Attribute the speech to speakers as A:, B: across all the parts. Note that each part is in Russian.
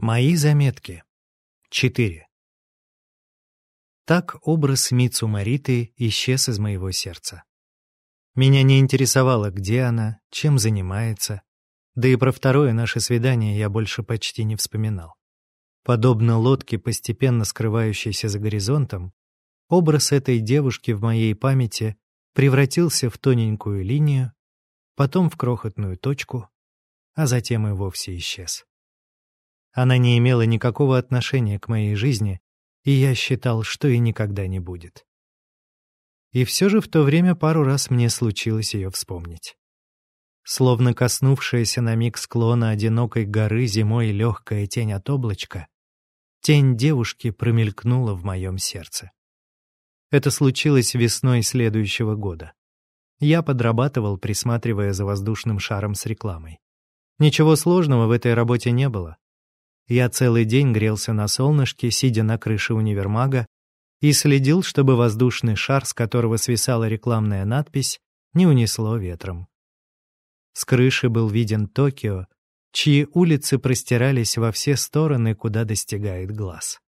A: Мои заметки. 4. Так образ Мицу Мариты исчез из моего сердца. Меня не интересовало, где она, чем занимается, да и про второе наше свидание я больше почти не вспоминал. Подобно лодке, постепенно скрывающейся за горизонтом, образ этой девушки в моей памяти превратился в тоненькую линию, потом в крохотную точку, а затем и вовсе исчез. Она не имела никакого отношения к моей жизни, и я считал, что и никогда не будет. И все же в то время пару раз мне случилось ее вспомнить. Словно коснувшаяся на миг склона одинокой горы зимой легкая тень от облачка, тень девушки промелькнула в моем сердце. Это случилось весной следующего года. Я подрабатывал, присматривая за воздушным шаром с рекламой. Ничего сложного в этой работе не было. Я целый день грелся на солнышке, сидя на крыше универмага, и следил, чтобы воздушный шар, с которого свисала рекламная надпись, не унесло ветром. С крыши был виден Токио, чьи улицы простирались во все стороны, куда достигает глаз.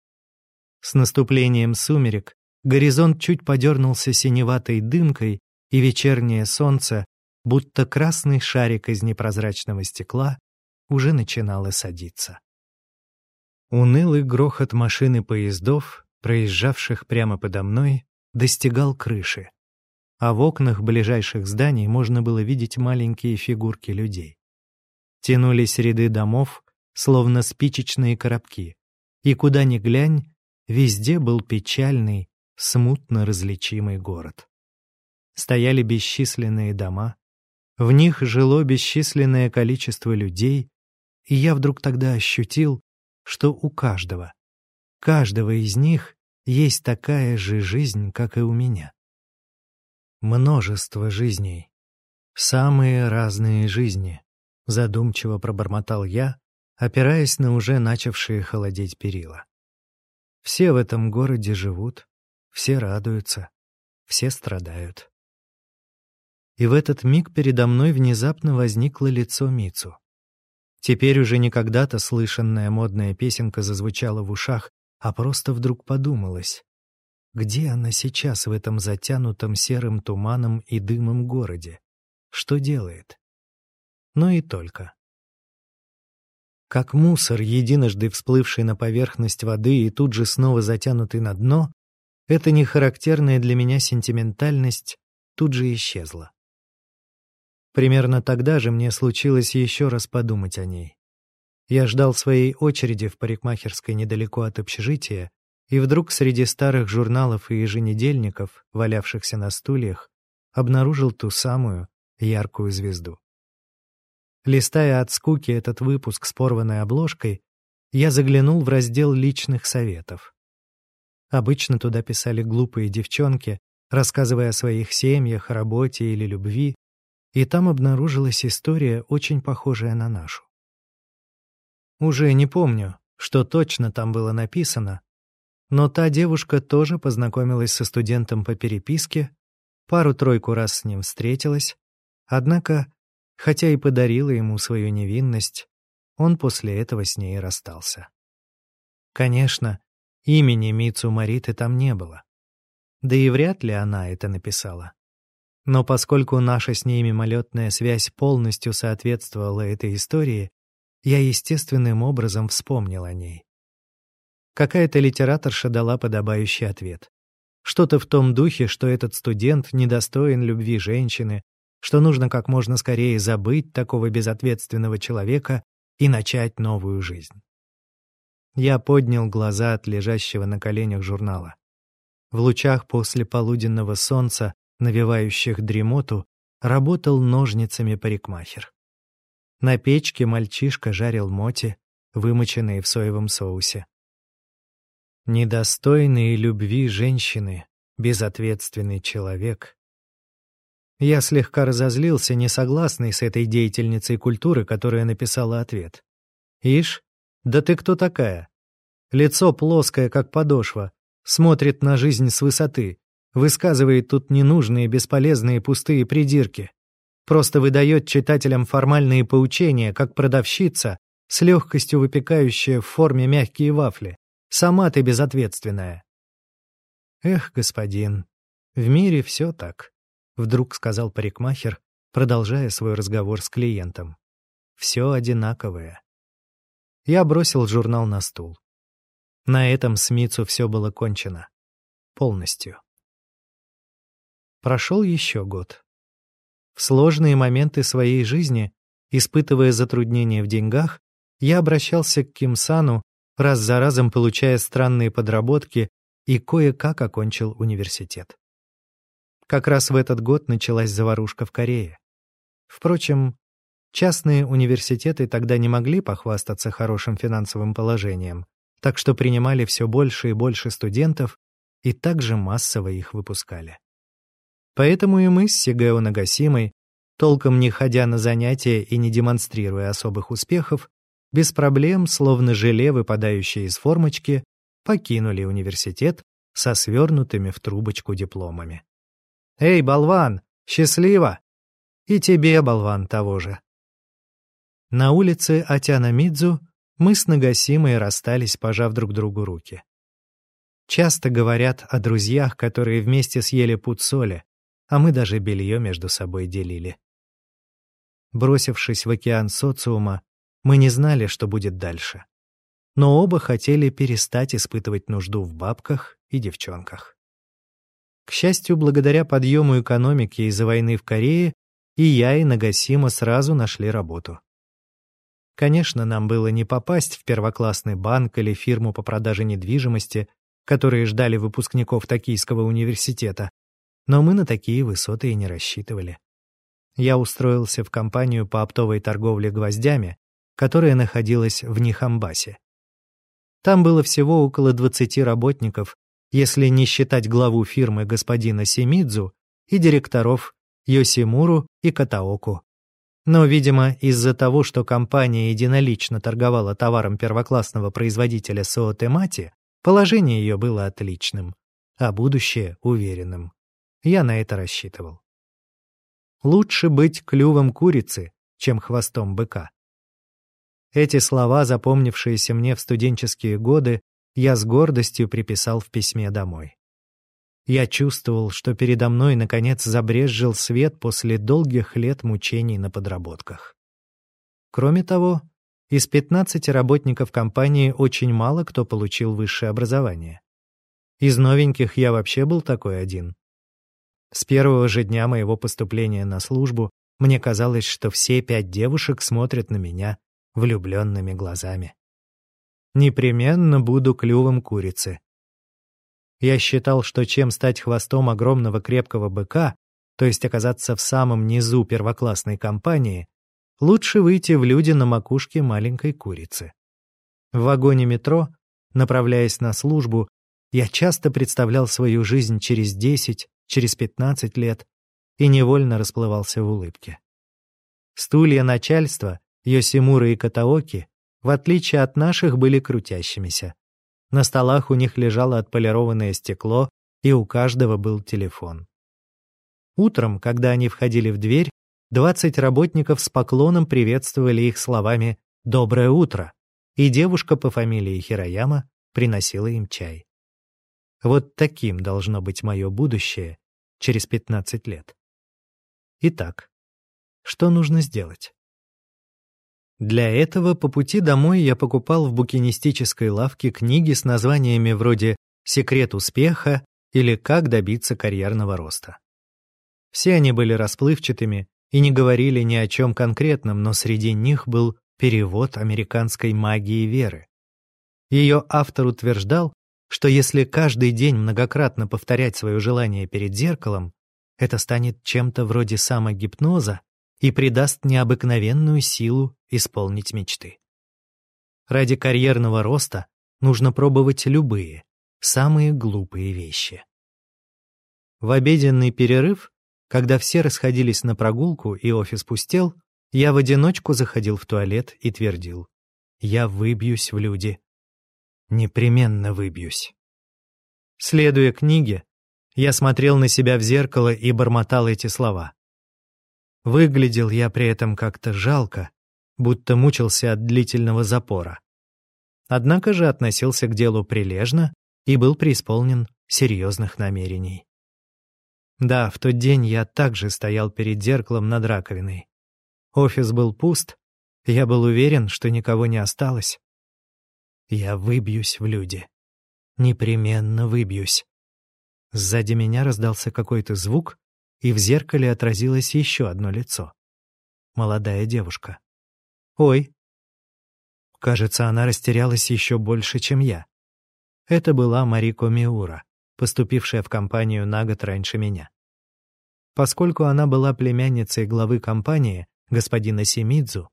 A: С наступлением сумерек горизонт чуть подернулся синеватой дымкой, и вечернее солнце, будто красный шарик из непрозрачного стекла, уже начинало садиться. Унылый грохот машины поездов, проезжавших прямо подо мной, достигал крыши, а в окнах ближайших зданий можно было видеть маленькие фигурки людей. Тянулись ряды домов, словно спичечные коробки, и куда ни глянь, везде был печальный, смутно различимый город. Стояли бесчисленные дома, в них жило бесчисленное количество людей, и я вдруг тогда ощутил, что у каждого, каждого из них есть такая же жизнь, как и у меня. Множество жизней. Самые разные жизни, задумчиво пробормотал я, опираясь на уже начавшие холодеть перила. Все в этом городе живут, все радуются, все страдают. И в этот миг передо мной внезапно возникло лицо Мицу. Теперь уже не когда-то слышанная модная песенка зазвучала в ушах, а просто вдруг подумалось. Где она сейчас в этом затянутом серым туманом и дымом городе? Что делает? Но и только. Как мусор, единожды всплывший на поверхность воды и тут же снова затянутый на дно, эта нехарактерная для меня сентиментальность тут же исчезла. Примерно тогда же мне случилось еще раз подумать о ней. Я ждал своей очереди в парикмахерской недалеко от общежития, и вдруг среди старых журналов и еженедельников, валявшихся на стульях, обнаружил ту самую яркую звезду. Листая от скуки этот выпуск с порванной обложкой, я заглянул в раздел личных советов. Обычно туда писали глупые девчонки, рассказывая о своих семьях, работе или любви, и там обнаружилась история, очень похожая на нашу. Уже не помню, что точно там было написано, но та девушка тоже познакомилась со студентом по переписке, пару-тройку раз с ним встретилась, однако, хотя и подарила ему свою невинность, он после этого с ней расстался. Конечно, имени Мицу Мариты там не было. Да и вряд ли она это написала. Но поскольку наша с ней мимолетная связь полностью соответствовала этой истории, я естественным образом вспомнил о ней. Какая-то литераторша дала подобающий ответ. Что-то в том духе, что этот студент недостоин любви женщины, что нужно как можно скорее забыть такого безответственного человека и начать новую жизнь. Я поднял глаза от лежащего на коленях журнала. В лучах после полуденного солнца навевающих дремоту, работал ножницами парикмахер. На печке мальчишка жарил моти, вымоченные в соевом соусе. Недостойные любви женщины, безответственный человек. Я слегка разозлился, не согласный с этой деятельницей культуры, которая написала ответ. «Ишь, да ты кто такая? Лицо плоское, как подошва, смотрит на жизнь с высоты, Высказывает тут ненужные, бесполезные, пустые придирки. Просто выдает читателям формальные поучения, как продавщица, с легкостью выпекающая в форме мягкие вафли. Сама ты безответственная. Эх, господин, в мире все так, вдруг сказал парикмахер, продолжая свой разговор с клиентом. Все одинаковое. Я бросил журнал на стул. На этом с Мицу все было кончено. Полностью. Прошел еще год. В сложные моменты своей жизни, испытывая затруднения в деньгах, я обращался к Кимсану, раз за разом получая странные подработки и кое-как окончил университет. Как раз в этот год началась заварушка в Корее. Впрочем, частные университеты тогда не могли похвастаться хорошим финансовым положением, так что принимали все больше и больше студентов и также массово их выпускали. Поэтому и мы с Сигео Нагасимой, толком не ходя на занятия и не демонстрируя особых успехов, без проблем, словно желе, выпадающее из формочки, покинули университет со свернутыми в трубочку дипломами. «Эй, болван, счастливо!» «И тебе, болван, того же!» На улице Атяна Мидзу мы с Нагасимой расстались, пожав друг другу руки. Часто говорят о друзьях, которые вместе съели пуд соли, а мы даже белье между собой делили. Бросившись в океан социума, мы не знали, что будет дальше. Но оба хотели перестать испытывать нужду в бабках и девчонках. К счастью, благодаря подъему экономики из-за войны в Корее, и я, и Нагасима сразу нашли работу. Конечно, нам было не попасть в первоклассный банк или фирму по продаже недвижимости, которые ждали выпускников Токийского университета, но мы на такие высоты и не рассчитывали. Я устроился в компанию по оптовой торговле гвоздями, которая находилась в Нихамбасе. Там было всего около 20 работников, если не считать главу фирмы господина Семидзу и директоров Йосимуру и Катаоку. Но, видимо, из-за того, что компания единолично торговала товаром первоклассного производителя Соотемати, положение ее было отличным, а будущее — уверенным. Я на это рассчитывал. Лучше быть клювом курицы, чем хвостом быка. Эти слова, запомнившиеся мне в студенческие годы, я с гордостью приписал в письме домой. Я чувствовал, что передо мной наконец забрезжил свет после долгих лет мучений на подработках. Кроме того, из 15 работников компании очень мало кто получил высшее образование. Из новеньких я вообще был такой один. С первого же дня моего поступления на службу мне казалось, что все пять девушек смотрят на меня влюбленными глазами. Непременно буду клювом курицы. Я считал, что чем стать хвостом огромного крепкого быка, то есть оказаться в самом низу первоклассной компании, лучше выйти в люди на макушке маленькой курицы. В вагоне метро, направляясь на службу, я часто представлял свою жизнь через 10, через 15 лет и невольно расплывался в улыбке. Стулья начальства Йосимура и Катаоки, в отличие от наших, были крутящимися. На столах у них лежало отполированное стекло, и у каждого был телефон. Утром, когда они входили в дверь, 20 работников с поклоном приветствовали их словами «Доброе утро», и девушка по фамилии Хирояма приносила им чай. Вот таким должно быть мое будущее через 15 лет. Итак, что нужно сделать? Для этого по пути домой я покупал в букинистической лавке книги с названиями вроде «Секрет успеха» или «Как добиться карьерного роста». Все они были расплывчатыми и не говорили ни о чем конкретном, но среди них был перевод американской магии веры. Ее автор утверждал, что если каждый день многократно повторять свое желание перед зеркалом, это станет чем-то вроде самогипноза, и придаст необыкновенную силу исполнить мечты. Ради карьерного роста нужно пробовать любые, самые глупые вещи. В обеденный перерыв, когда все расходились на прогулку и офис пустел, я в одиночку заходил в туалет и твердил. Я выбьюсь в люди. Непременно выбьюсь. Следуя книге, я смотрел на себя в зеркало и бормотал эти слова. Выглядел я при этом как-то жалко, будто мучился от длительного запора. Однако же относился к делу прилежно и был преисполнен серьезных намерений. Да, в тот день я также стоял перед зеркалом над раковиной. Офис был пуст, я был уверен, что никого не осталось. Я выбьюсь в люди. Непременно выбьюсь. Сзади меня раздался какой-то звук, и в зеркале отразилось еще одно лицо. Молодая девушка. «Ой!» Кажется, она растерялась еще больше, чем я. Это была Марико Миура, поступившая в компанию на год раньше меня. Поскольку она была племянницей главы компании, господина Семидзу,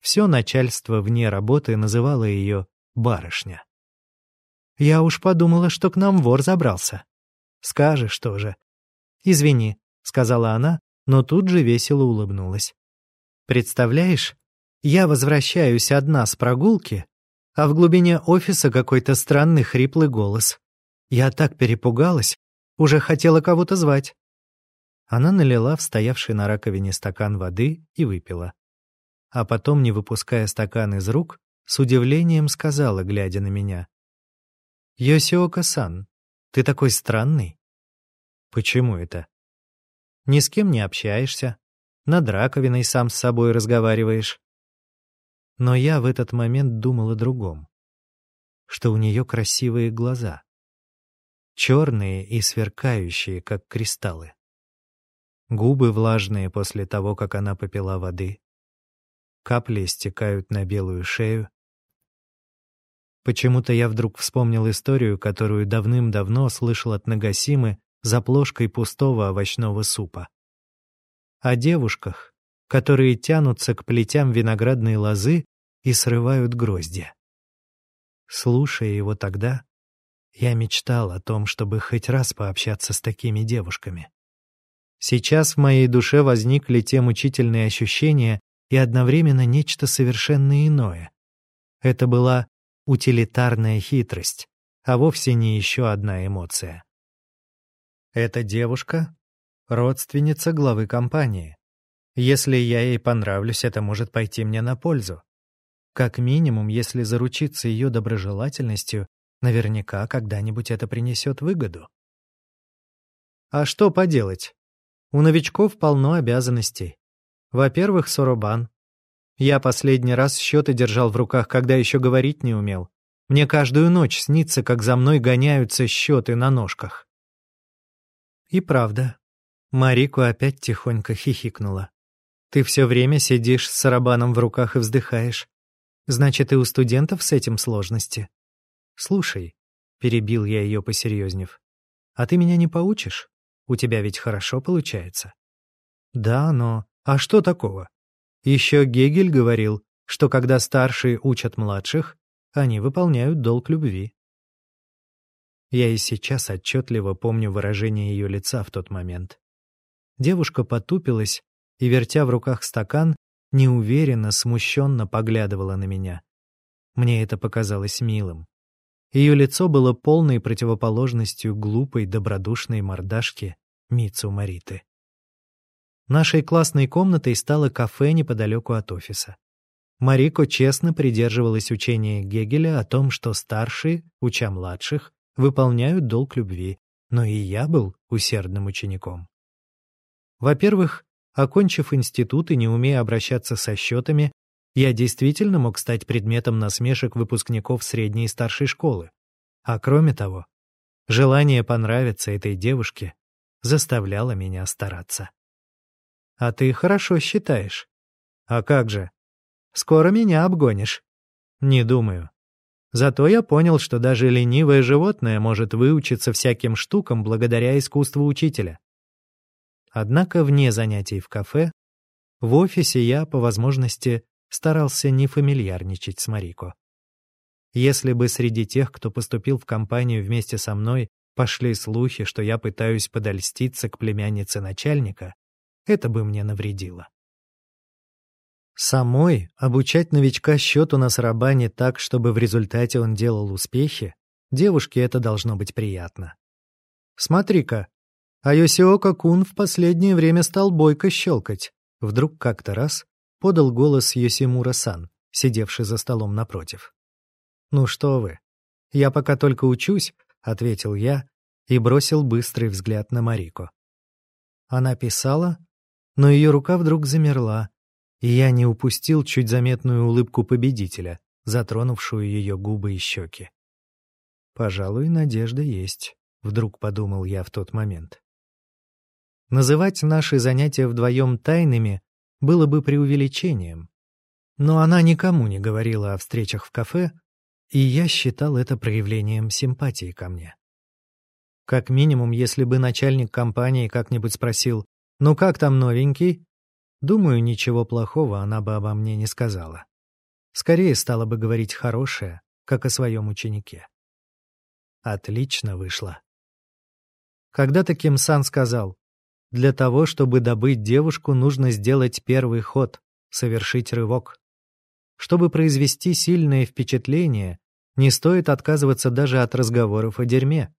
A: все начальство вне работы называло ее «барышня». «Я уж подумала, что к нам вор забрался», Скажешь тоже. Извини, сказала она, но тут же весело улыбнулась. Представляешь, я возвращаюсь одна с прогулки, а в глубине офиса какой-то странный хриплый голос. Я так перепугалась, уже хотела кого-то звать. Она налила в стоявший на раковине стакан воды и выпила. А потом, не выпуская стакан из рук, с удивлением сказала, глядя на меня. «Йосиока-сан, ты такой странный. Почему это? Ни с кем не общаешься, над раковиной сам с собой разговариваешь. Но я в этот момент думал о другом. Что у нее красивые глаза. Черные и сверкающие, как кристаллы. Губы влажные после того, как она попила воды. Капли стекают на белую шею. Почему-то я вдруг вспомнил историю, которую давным-давно слышал от Нагасимы за плошкой пустого овощного супа. О девушках, которые тянутся к плетям виноградной лозы и срывают гроздья. Слушая его тогда, я мечтал о том, чтобы хоть раз пообщаться с такими девушками. Сейчас в моей душе возникли те мучительные ощущения и одновременно нечто совершенно иное. Это была утилитарная хитрость, а вовсе не еще одна эмоция. Эта девушка — родственница главы компании. Если я ей понравлюсь, это может пойти мне на пользу. Как минимум, если заручиться ее доброжелательностью, наверняка когда-нибудь это принесет выгоду. А что поделать? У новичков полно обязанностей. Во-первых, Соробан, я последний раз счеты держал в руках, когда еще говорить не умел. Мне каждую ночь снится, как за мной гоняются счеты на ножках. И правда. Марику опять тихонько хихикнула. Ты все время сидишь с сарабаном в руках и вздыхаешь. Значит, и у студентов с этим сложности. Слушай, перебил я ее посерьезнев, а ты меня не поучишь? У тебя ведь хорошо получается. Да, но... А что такого? Еще Гегель говорил, что когда старшие учат младших, они выполняют долг любви. Я и сейчас отчетливо помню выражение ее лица в тот момент. Девушка потупилась и, вертя в руках стакан, неуверенно, смущенно поглядывала на меня. Мне это показалось милым. Ее лицо было полной противоположностью глупой, добродушной мордашки Мицу Мариты. Нашей классной комнатой стало кафе неподалеку от офиса. Марико честно придерживалась учения Гегеля о том, что старшие, уча младших, выполняют долг любви, но и я был усердным учеником. Во-первых, окончив институт и не умея обращаться со счетами, я действительно мог стать предметом насмешек выпускников средней и старшей школы. А кроме того, желание понравиться этой девушке заставляло меня стараться. А ты хорошо считаешь. А как же? Скоро меня обгонишь. Не думаю. Зато я понял, что даже ленивое животное может выучиться всяким штукам благодаря искусству учителя. Однако вне занятий в кафе, в офисе я, по возможности, старался не фамильярничать с Марико. Если бы среди тех, кто поступил в компанию вместе со мной, пошли слухи, что я пытаюсь подольститься к племяннице начальника, это бы мне навредило. Самой обучать новичка счету на сарабане так, чтобы в результате он делал успехи, девушке это должно быть приятно. Смотри-ка, а Йосиока Кун в последнее время стал бойко щелкать. Вдруг как-то раз подал голос Йосимура-сан, сидевший за столом напротив. «Ну что вы, я пока только учусь», — ответил я и бросил быстрый взгляд на Марико. Она писала, но ее рука вдруг замерла, и я не упустил чуть заметную улыбку победителя, затронувшую ее губы и щеки. «Пожалуй, надежда есть», — вдруг подумал я в тот момент. Называть наши занятия вдвоем тайными было бы преувеличением. Но она никому не говорила о встречах в кафе, и я считал это проявлением симпатии ко мне. Как минимум, если бы начальник компании как-нибудь спросил «Ну как там новенький?», думаю, ничего плохого она бы обо мне не сказала. Скорее стала бы говорить хорошее, как о своем ученике. Отлично вышло. Когда-то Ким Сан сказал, для того, чтобы добыть девушку, нужно сделать первый ход, совершить рывок. Чтобы произвести сильное впечатление, не стоит отказываться даже от разговоров о дерьме.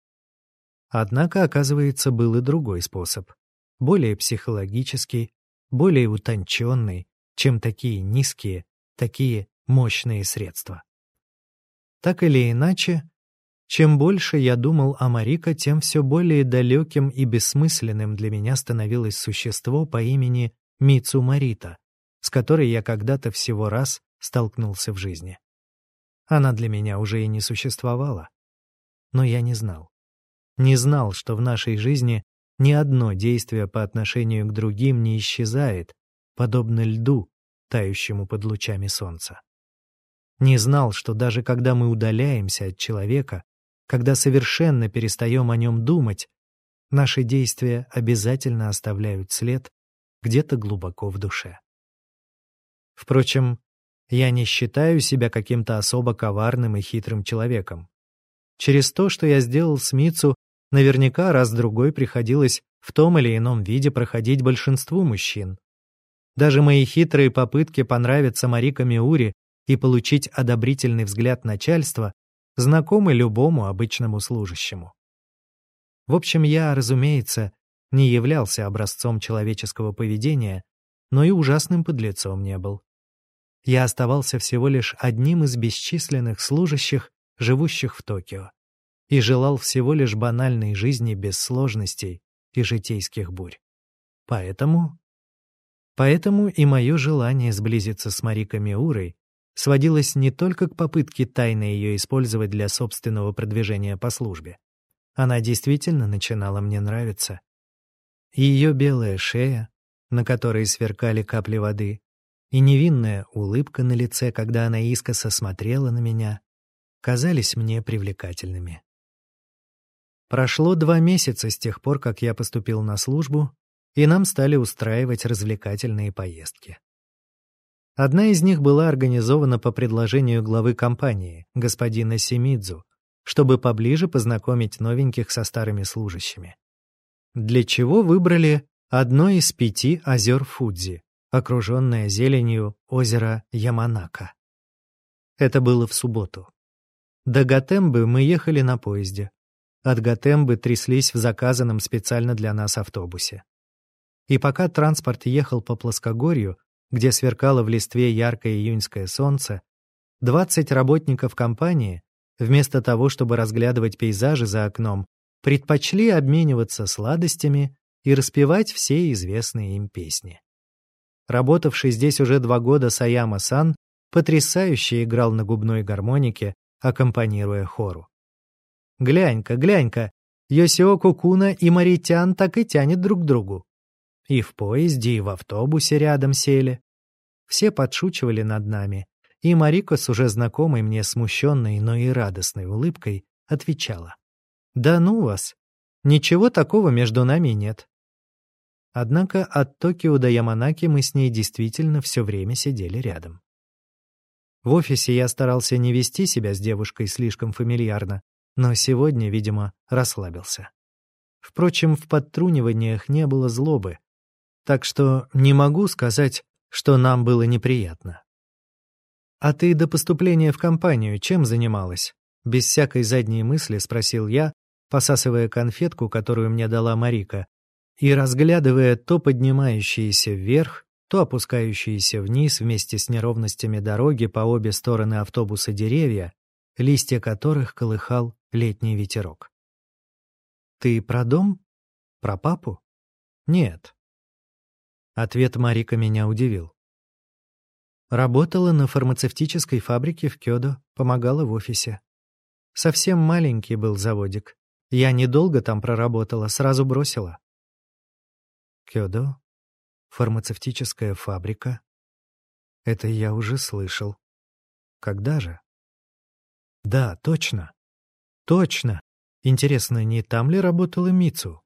A: Однако, оказывается, был и другой способ, более психологический, более утонченный, чем такие низкие, такие мощные средства. Так или иначе, чем больше я думал о Марика, тем все более далеким и бессмысленным для меня становилось существо по имени Мицу Марита, с которой я когда-то всего раз столкнулся в жизни. Она для меня уже и не существовала. Но я не знал. Не знал, что в нашей жизни ни одно действие по отношению к другим не исчезает, подобно льду, тающему под лучами солнца. Не знал, что даже когда мы удаляемся от человека, когда совершенно перестаем о нем думать, наши действия обязательно оставляют след где-то глубоко в душе. Впрочем, я не считаю себя каким-то особо коварным и хитрым человеком. Через то, что я сделал с Мицу, наверняка раз-другой приходилось в том или ином виде проходить большинству мужчин. Даже мои хитрые попытки понравиться Марика Миури и получить одобрительный взгляд начальства знакомы любому обычному служащему. В общем, я, разумеется, не являлся образцом человеческого поведения, но и ужасным подлецом не был. Я оставался всего лишь одним из бесчисленных служащих, живущих в Токио, и желал всего лишь банальной жизни без сложностей и житейских бурь. Поэтому... Поэтому и мое желание сблизиться с Марико Миурой сводилась не только к попытке тайно ее использовать для собственного продвижения по службе. Она действительно начинала мне нравиться. Ее белая шея, на которой сверкали капли воды, и невинная улыбка на лице, когда она искоса смотрела на меня, казались мне привлекательными. Прошло два месяца с тех пор, как я поступил на службу, и нам стали устраивать развлекательные поездки. Одна из них была организована по предложению главы компании, господина Семидзу, чтобы поближе познакомить новеньких со старыми служащими. Для чего выбрали одно из пяти озер Фудзи, окруженное зеленью озеро Яманака. Это было в субботу. До Гатембы мы ехали на поезде. От Гатембы тряслись в заказанном специально для нас автобусе. И пока транспорт ехал по плоскогорью, где сверкало в листве яркое июньское солнце, 20 работников компании, вместо того, чтобы разглядывать пейзажи за окном, предпочли обмениваться сладостями и распевать все известные им песни. Работавший здесь уже два года Саяма-сан потрясающе играл на губной гармонике, аккомпанируя хору. «Глянь-ка, глянь-ка, Йосио Кукуна и Маритян так и тянет друг к другу. И в поезде, и в автобусе рядом сели. Все подшучивали над нами, и Марико с уже знакомой мне смущенной, но и радостной улыбкой отвечала. «Да ну вас! Ничего такого между нами нет». Однако от Токио до Яманаки мы с ней действительно все время сидели рядом. В офисе я старался не вести себя с девушкой слишком фамильярно, но сегодня, видимо, расслабился. Впрочем, в подтруниваниях не было злобы, так что не могу сказать, что нам было неприятно. «А ты до поступления в компанию чем занималась?» Без всякой задней мысли спросил я, посасывая конфетку, которую мне дала Марика, и разглядывая то поднимающиеся вверх, то опускающиеся вниз вместе с неровностями дороги по обе стороны автобуса деревья, листья которых колыхал летний ветерок. «Ты про дом? Про папу?» «Нет». Ответ Марика меня удивил. Работала на фармацевтической фабрике в Кёдо, помогала в офисе. Совсем маленький был заводик. Я недолго там проработала, сразу бросила. Кёдо? Фармацевтическая фабрика? Это я уже слышал. Когда же? Да, точно. Точно. Интересно, не там ли работала Мицу?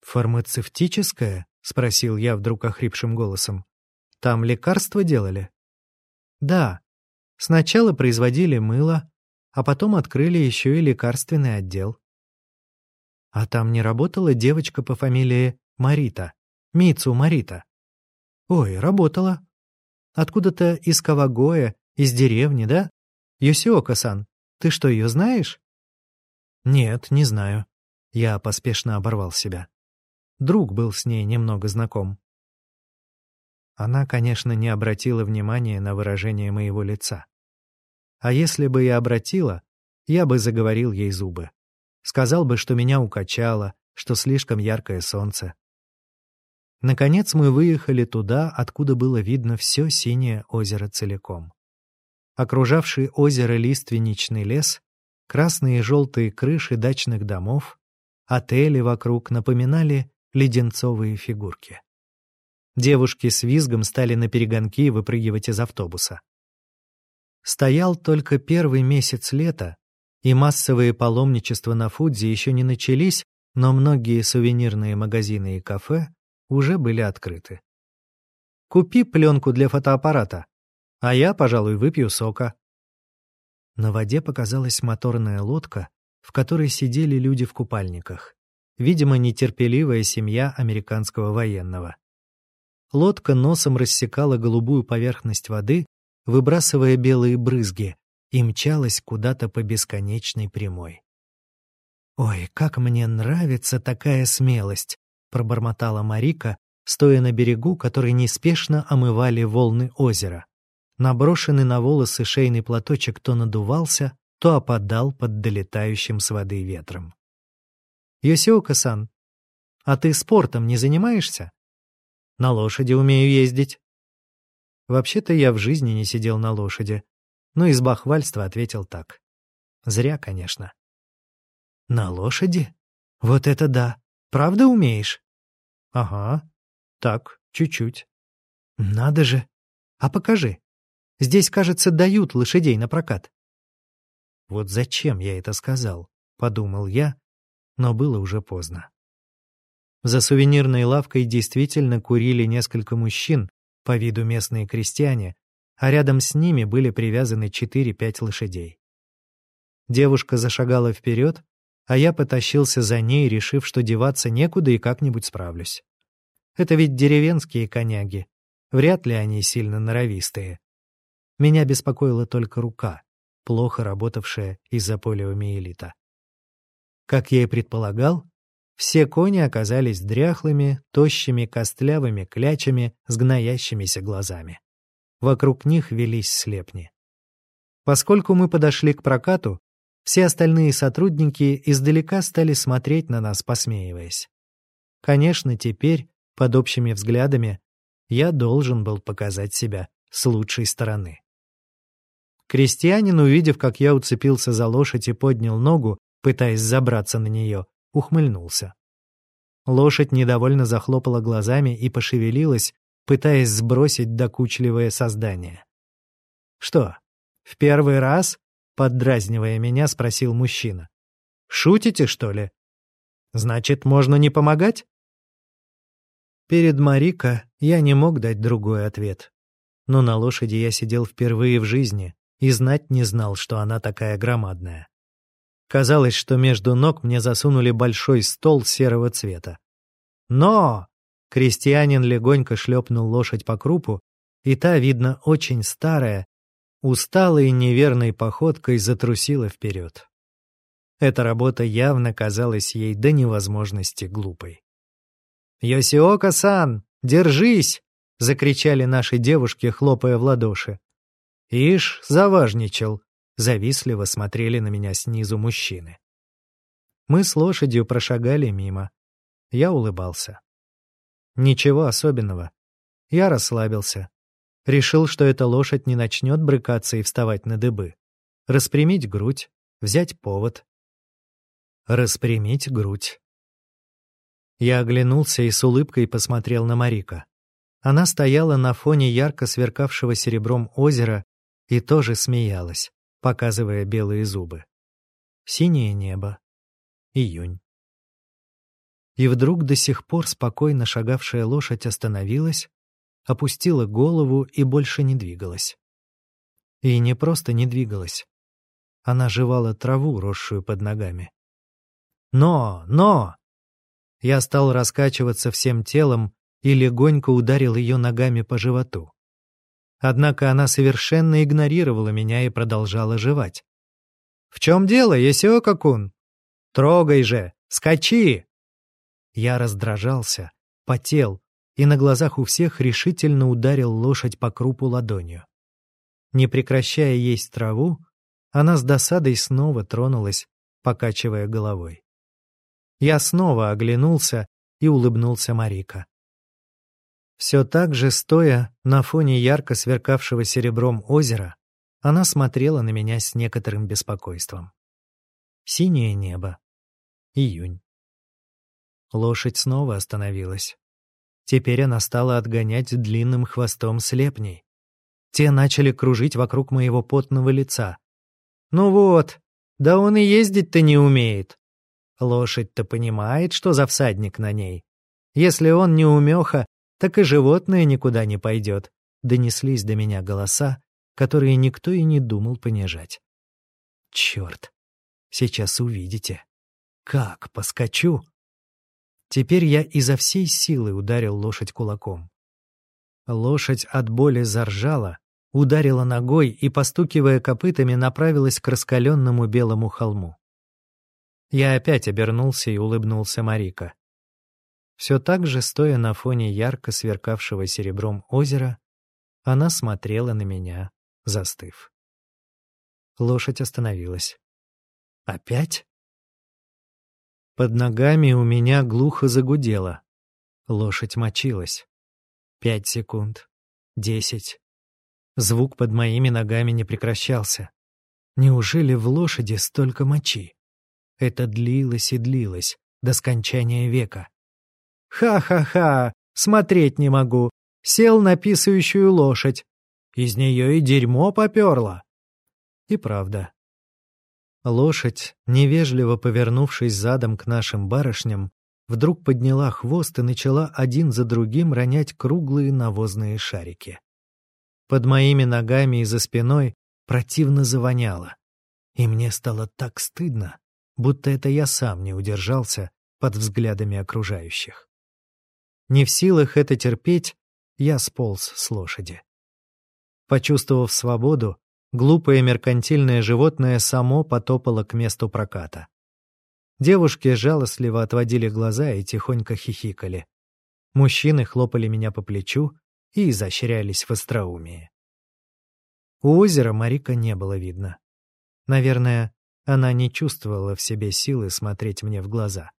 A: «Фармацевтическая?» — спросил я вдруг охрипшим голосом. «Там лекарства делали?» «Да. Сначала производили мыло, а потом открыли еще и лекарственный отдел. А там не работала девочка по фамилии Марита, Мицу Марита? Ой, работала. Откуда-то из Кавагоя, из деревни, да? Йосиока-сан, ты что, ее знаешь? Нет, не знаю. Я поспешно оборвал себя. Друг был с ней немного знаком. Она, конечно, не обратила внимания на выражение моего лица. А если бы и обратила, я бы заговорил ей зубы. Сказал бы, что меня укачало, что слишком яркое солнце. Наконец мы выехали туда, откуда было видно все синее озеро целиком. Окружавший озеро лиственничный лес, красные и желтые крыши дачных домов, отели вокруг напоминали леденцовые фигурки. Девушки с визгом стали на перегонки выпрыгивать из автобуса. Стоял только первый месяц лета, и массовые паломничества на Фудзи еще не начались, но многие сувенирные магазины и кафе уже были открыты. «Купи пленку для фотоаппарата, а я, пожалуй, выпью сока». На воде показалась моторная лодка, в которой сидели люди в купальниках. Видимо, нетерпеливая семья американского военного. Лодка носом рассекала голубую поверхность воды, выбрасывая белые брызги, и мчалась куда-то по бесконечной прямой. «Ой, как мне нравится такая смелость!» — пробормотала Марика, стоя на берегу, который неспешно омывали волны озера. Наброшенный на волосы шейный платочек то надувался, то опадал под долетающим с воды ветром. «Йосиока-сан, а ты спортом не занимаешься?» «На лошади умею ездить», Вообще-то я в жизни не сидел на лошади, но из бахвальства ответил так. Зря, конечно. На лошади? Вот это да. Правда умеешь? Ага. Так, чуть-чуть. Надо же. А покажи. Здесь, кажется, дают лошадей на прокат. Вот зачем я это сказал, подумал я, но было уже поздно. За сувенирной лавкой действительно курили несколько мужчин, по виду местные крестьяне, а рядом с ними были привязаны 4-5 лошадей. Девушка зашагала вперед, а я потащился за ней, решив, что деваться некуда и как-нибудь справлюсь. Это ведь деревенские коняги. Вряд ли они сильно норовистые. Меня беспокоила только рука, плохо работавшая из-за полиомиелита. Как я и предполагал, все кони оказались дряхлыми, тощими, костлявыми клячами с гноящимися глазами. Вокруг них велись слепни. Поскольку мы подошли к прокату, все остальные сотрудники издалека стали смотреть на нас, посмеиваясь. Конечно, теперь, под общими взглядами, я должен был показать себя с лучшей стороны. Крестьянин, увидев, как я уцепился за лошадь и поднял ногу, пытаясь забраться на нее, ухмыльнулся. Лошадь недовольно захлопала глазами и пошевелилась, пытаясь сбросить докучливое создание. «Что, в первый раз?» — поддразнивая меня, спросил мужчина. «Шутите, что ли? Значит, можно не помогать?» Перед Марика я не мог дать другой ответ. Но на лошади я сидел впервые в жизни и знать не знал, что она такая громадная. Казалось, что между ног мне засунули большой стол серого цвета. «Но!» — крестьянин легонько шлепнул лошадь по крупу, и та, видно, очень старая, усталой и неверной походкой затрусила вперед. Эта работа явно казалась ей до невозможности глупой. «Йосиока-сан, держись!» закричали наши девушки, хлопая в ладоши. «Ишь, заважничал!» — завистливо смотрели на меня снизу мужчины. Мы с лошадью прошагали мимо. Я улыбался. Ничего особенного. Я расслабился. Решил, что эта лошадь не начнет брыкаться и вставать на дыбы. Распрямить грудь, взять повод. Распрямить грудь. Я оглянулся и с улыбкой посмотрел на Марика. Она стояла на фоне ярко сверкавшего серебром озера и тоже смеялась, показывая белые зубы. Синее небо. Июнь. И вдруг до сих пор спокойно шагавшая лошадь остановилась, опустила голову и больше не двигалась. И не просто не двигалась. Она жевала траву, росшую под ногами. «Но! Но!» Я стал раскачиваться всем телом и легонько ударил ее ногами по животу. Однако она совершенно игнорировала меня и продолжала жевать. «В чем дело, Есио-какун? Трогай же! Скачи!» Я раздражался, потел и на глазах у всех решительно ударил лошадь по крупу ладонью. Не прекращая есть траву, она с досадой снова тронулась, покачивая головой. Я снова оглянулся и улыбнулся Марика. Все так же, стоя на фоне ярко сверкавшего серебром озера, она смотрела на меня с некоторым беспокойством. Синее небо. Июнь. Лошадь снова остановилась. Теперь она стала отгонять длинным хвостом слепней. Те начали кружить вокруг моего потного лица. «Ну вот, да он и ездить-то не умеет. Лошадь-то понимает, что за всадник на ней. Если он не умеха, так и животное никуда не пойдет. Донеслись до меня голоса, которые никто и не думал понижать. Черт, сейчас увидите. Как поскочу? Теперь я изо всей силы ударил лошадь кулаком. Лошадь от боли заржала, ударила ногой и, постукивая копытами, направилась к раскаленному белому холму. Я опять обернулся и улыбнулся Марика. Все так же, стоя на фоне ярко сверкавшего серебром озера, она смотрела на меня, застыв. Лошадь остановилась. «Опять?» Под ногами у меня глухо загудело. Лошадь мочилась. Пять секунд. Десять. Звук под моими ногами не прекращался. Неужели в лошади столько мочи? Это длилось и длилось, до скончания века. Ха-ха-ха, смотреть не могу. Сел на писающую лошадь. Из нее и дерьмо поперло. И правда. Лошадь, невежливо повернувшись задом к нашим барышням, вдруг подняла хвост и начала один за другим ронять круглые навозные шарики. Под моими ногами и за спиной противно завоняло. И мне стало так стыдно будто это я сам не удержался под взглядами окружающих. Не в силах это терпеть, я сполз с лошади. Почувствовав свободу, глупое меркантильное животное само потопало к месту проката. Девушки жалостливо отводили глаза и тихонько хихикали. Мужчины хлопали меня по плечу и изощрялись в остроумии. У озера Марика не было видно. Наверное, она не чувствовала в себе силы смотреть мне в глаза.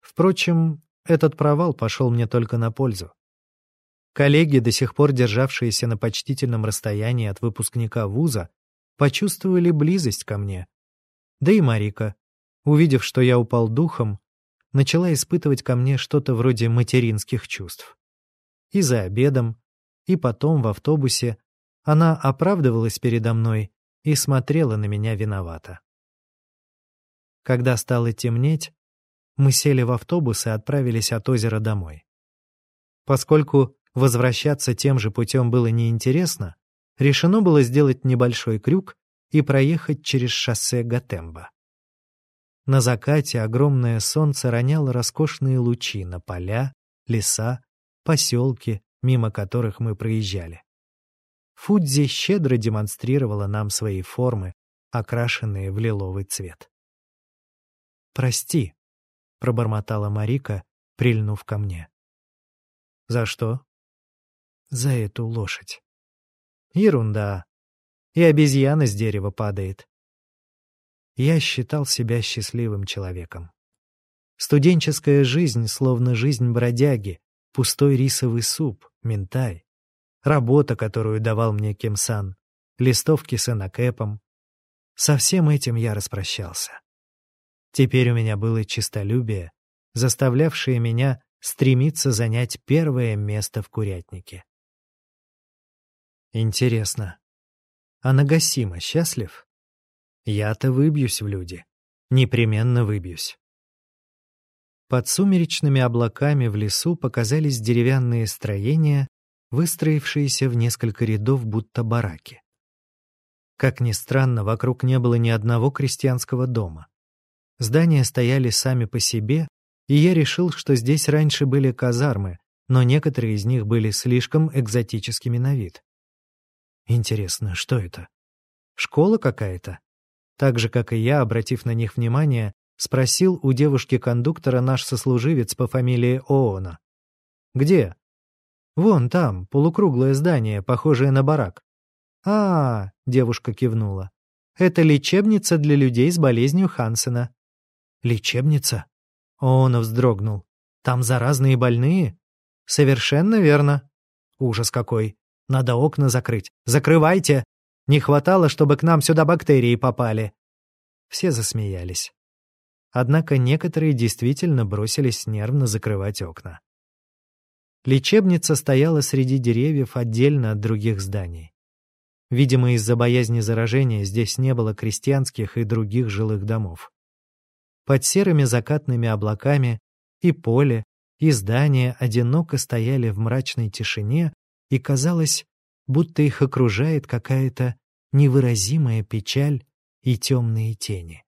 A: Впрочем, этот провал пошел мне только на пользу. Коллеги, до сих пор державшиеся на почтительном расстоянии от выпускника вуза, почувствовали близость ко мне. Да и Марика, увидев, что я упал духом, начала испытывать ко мне что-то вроде материнских чувств. И за обедом, и потом в автобусе она оправдывалась передо мной и смотрела на меня виновато. Когда стало темнеть, мы сели в автобус и отправились от озера домой. Поскольку возвращаться тем же путем было неинтересно, решено было сделать небольшой крюк и проехать через шоссе Гатемба. На закате огромное солнце роняло роскошные лучи на поля, леса, поселки, мимо которых мы проезжали. Фудзи щедро демонстрировала нам свои формы, окрашенные в лиловый цвет. «Прости», — пробормотала Марика, прильнув ко мне. «За что?» за эту лошадь. Ерунда. И обезьяна с дерева падает. Я считал себя счастливым человеком. Студенческая жизнь, словно жизнь бродяги, пустой рисовый суп, ментай. Работа, которую давал мне Кемсан, листовки с инокэпом. Со всем этим я распрощался. Теперь у меня было честолюбие, заставлявшее меня стремиться занять первое место в курятнике. Интересно, а Нагасима счастлив? Я-то выбьюсь в люди. Непременно выбьюсь. Под сумеречными облаками в лесу показались деревянные строения, выстроившиеся в несколько рядов, будто бараки. Как ни странно, вокруг не было ни одного крестьянского дома. Здания стояли сами по себе, и я решил, что здесь раньше были казармы, но некоторые из них были слишком экзотическими на вид. Интересно, что это? Школа какая-то? Так же, как и я, обратив на них внимание, спросил у девушки-кондуктора наш сослуживец по фамилии Оона. «Где?» «Вон там, полукруглое здание, похожее на барак». «А, -а — девушка кивнула, — это лечебница для людей с болезнью Хансена». «Лечебница?» Он вздрогнул. «Там заразные больные?» «Совершенно верно». «Ужас какой! Надо окна закрыть. Закрывайте! Не хватало, чтобы к нам сюда бактерии попали!» Все засмеялись. Однако некоторые действительно бросились нервно закрывать окна. Лечебница стояла среди деревьев отдельно от других зданий. Видимо, из-за боязни заражения здесь не было крестьянских и других жилых домов. Под серыми закатными облаками и поле, и здания одиноко стояли в мрачной тишине, и казалось, будто их окружает какая-то невыразимая печаль и темные тени.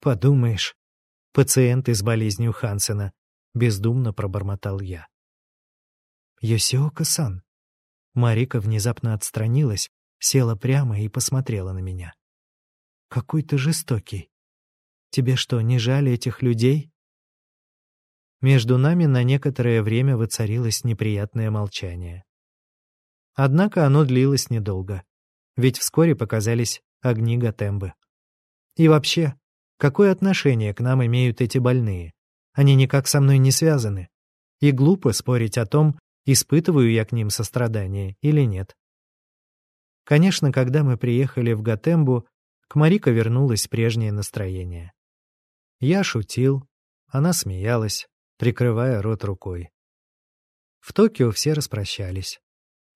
A: «Подумаешь, пациенты с болезнью Хансена», — бездумно пробормотал я. «Йосиока-сан». Марика внезапно отстранилась, села прямо и посмотрела на меня. «Какой ты жестокий. Тебе что, не жаль этих людей?» Между нами на некоторое время воцарилось неприятное молчание. Однако оно длилось недолго, ведь вскоре показались огни Готембы. И вообще, какое отношение к нам имеют эти больные? Они никак со мной не связаны. И глупо спорить о том, испытываю я к ним сострадание или нет. Конечно, когда мы приехали в Готембу, к Марико вернулось прежнее настроение. Я шутил, она смеялась, прикрывая рот рукой. В Токио все распрощались.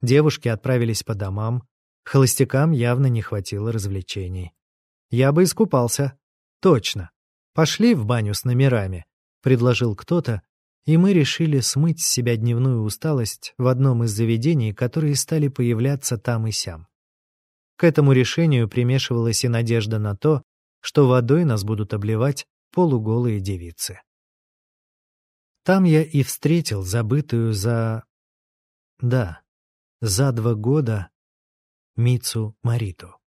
A: Девушки отправились по домам, холостякам явно не хватило развлечений. Я бы искупался. Точно. Пошли в баню с номерами, предложил кто-то, и мы решили смыть с себя дневную усталость в одном из заведений, которые стали появляться там и сям. К этому решению примешивалась и надежда на то, что водой нас будут обливать полуголые девицы. Там я и встретил забытую за... Да, за два года Мицу Мариту.